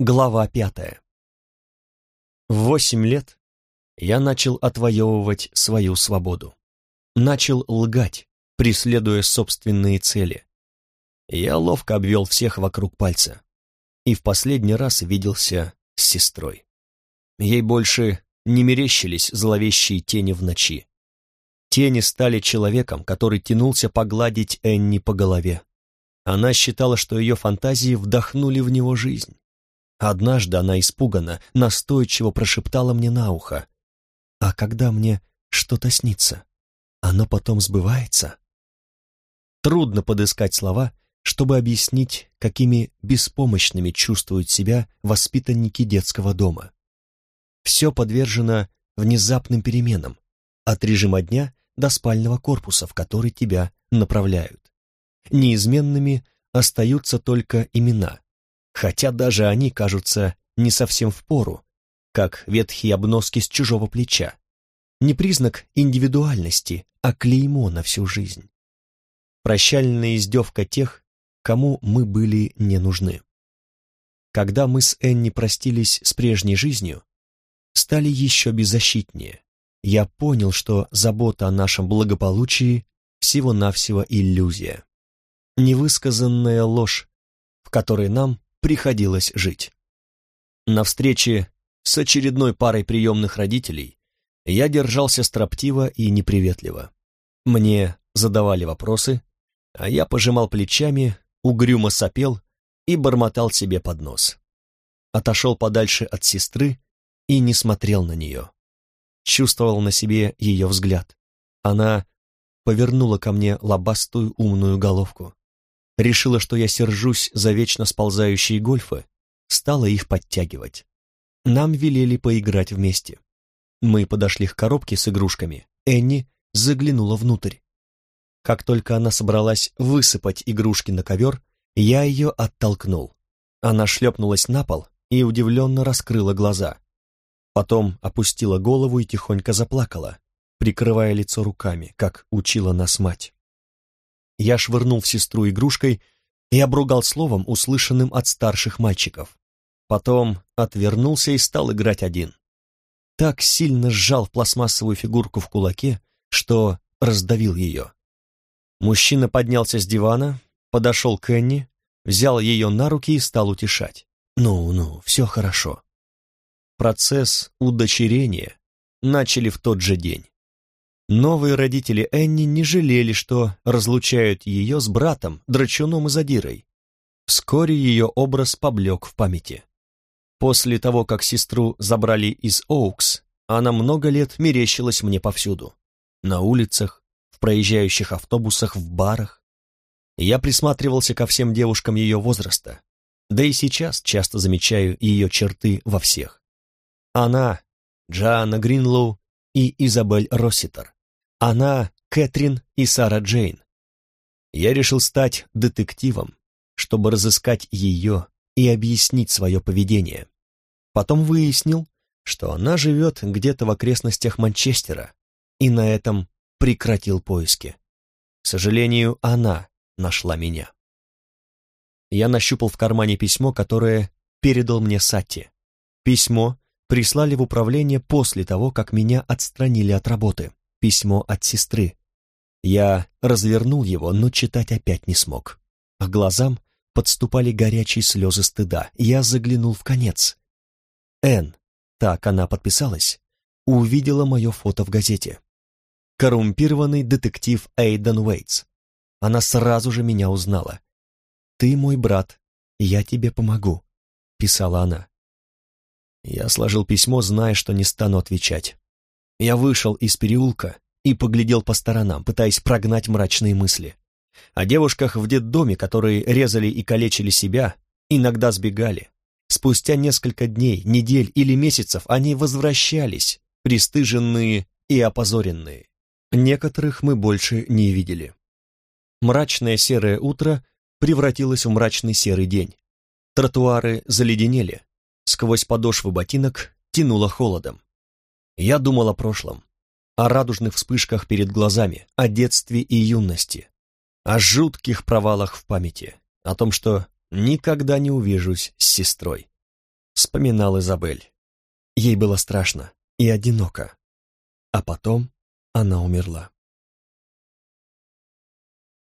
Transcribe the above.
Глава пятая. В восемь лет я начал отвоевывать свою свободу. Начал лгать, преследуя собственные цели. Я ловко обвел всех вокруг пальца. И в последний раз виделся с сестрой. Ей больше не мерещились зловещие тени в ночи. Тени стали человеком, который тянулся погладить Энни по голове. Она считала, что ее фантазии вдохнули в него жизнь. Однажды она испуганно, настойчиво прошептала мне на ухо. «А когда мне что-то снится, оно потом сбывается?» Трудно подыскать слова, чтобы объяснить, какими беспомощными чувствуют себя воспитанники детского дома. Все подвержено внезапным переменам, от режима дня до спального корпуса, в который тебя направляют. Неизменными остаются только имена, хотя даже они кажутся не совсем в пору, как ветхие обноски с чужого плеча. Не признак индивидуальности, а клеймо на всю жизнь. Прощальная издевка тех, кому мы были не нужны. Когда мы с Энни простились с прежней жизнью, стали еще беззащитнее. Я понял, что забота о нашем благополучии всего-навсего иллюзия. Невысказанная ложь, в которой нам приходилось жить. На встрече с очередной парой приемных родителей я держался строптиво и неприветливо. Мне задавали вопросы, а я пожимал плечами, угрюмо сопел и бормотал себе под нос. Отошел подальше от сестры и не смотрел на нее. Чувствовал на себе ее взгляд. Она повернула ко мне лобастую умную головку решила, что я сержусь за вечно сползающие гольфы, стала их подтягивать. Нам велели поиграть вместе. Мы подошли к коробке с игрушками. Энни заглянула внутрь. Как только она собралась высыпать игрушки на ковер, я ее оттолкнул. Она шлепнулась на пол и удивленно раскрыла глаза. Потом опустила голову и тихонько заплакала, прикрывая лицо руками, как учила нас мать. Я швырнул в сестру игрушкой и обругал словом, услышанным от старших мальчиков. Потом отвернулся и стал играть один. Так сильно сжал пластмассовую фигурку в кулаке, что раздавил ее. Мужчина поднялся с дивана, подошел к Энни, взял ее на руки и стал утешать. «Ну-ну, все хорошо». Процесс удочерения начали в тот же день. Новые родители Энни не жалели, что разлучают ее с братом, драчуном и задирой. Вскоре ее образ поблек в памяти. После того, как сестру забрали из Оукс, она много лет мерещилась мне повсюду. На улицах, в проезжающих автобусах, в барах. Я присматривался ко всем девушкам ее возраста, да и сейчас часто замечаю ее черты во всех. Она, Джоанна Гринлоу и Изабель Росситер. Она Кэтрин и Сара Джейн. Я решил стать детективом, чтобы разыскать ее и объяснить свое поведение. Потом выяснил, что она живет где-то в окрестностях Манчестера, и на этом прекратил поиски. К сожалению, она нашла меня. Я нащупал в кармане письмо, которое передал мне Сатти. Письмо прислали в управление после того, как меня отстранили от работы письмо от сестры. Я развернул его, но читать опять не смог. К глазам подступали горячие слезы стыда. Я заглянул в конец. Н, так она подписалась, увидела мое фото в газете. Коррумпированный детектив Эйден Уэйтс. Она сразу же меня узнала. «Ты мой брат, я тебе помогу», — писала она. Я сложил письмо, зная, что не стану отвечать. Я вышел из переулка и поглядел по сторонам, пытаясь прогнать мрачные мысли. О девушках в детдоме, которые резали и калечили себя, иногда сбегали. Спустя несколько дней, недель или месяцев они возвращались, пристыженные и опозоренные. Некоторых мы больше не видели. Мрачное серое утро превратилось в мрачный серый день. Тротуары заледенели, сквозь подошвы ботинок тянуло холодом. Я думал о прошлом, о радужных вспышках перед глазами, о детстве и юности, о жутких провалах в памяти, о том, что никогда не увижусь с сестрой. вспоминал Изабель. Ей было страшно и одиноко. А потом она умерла.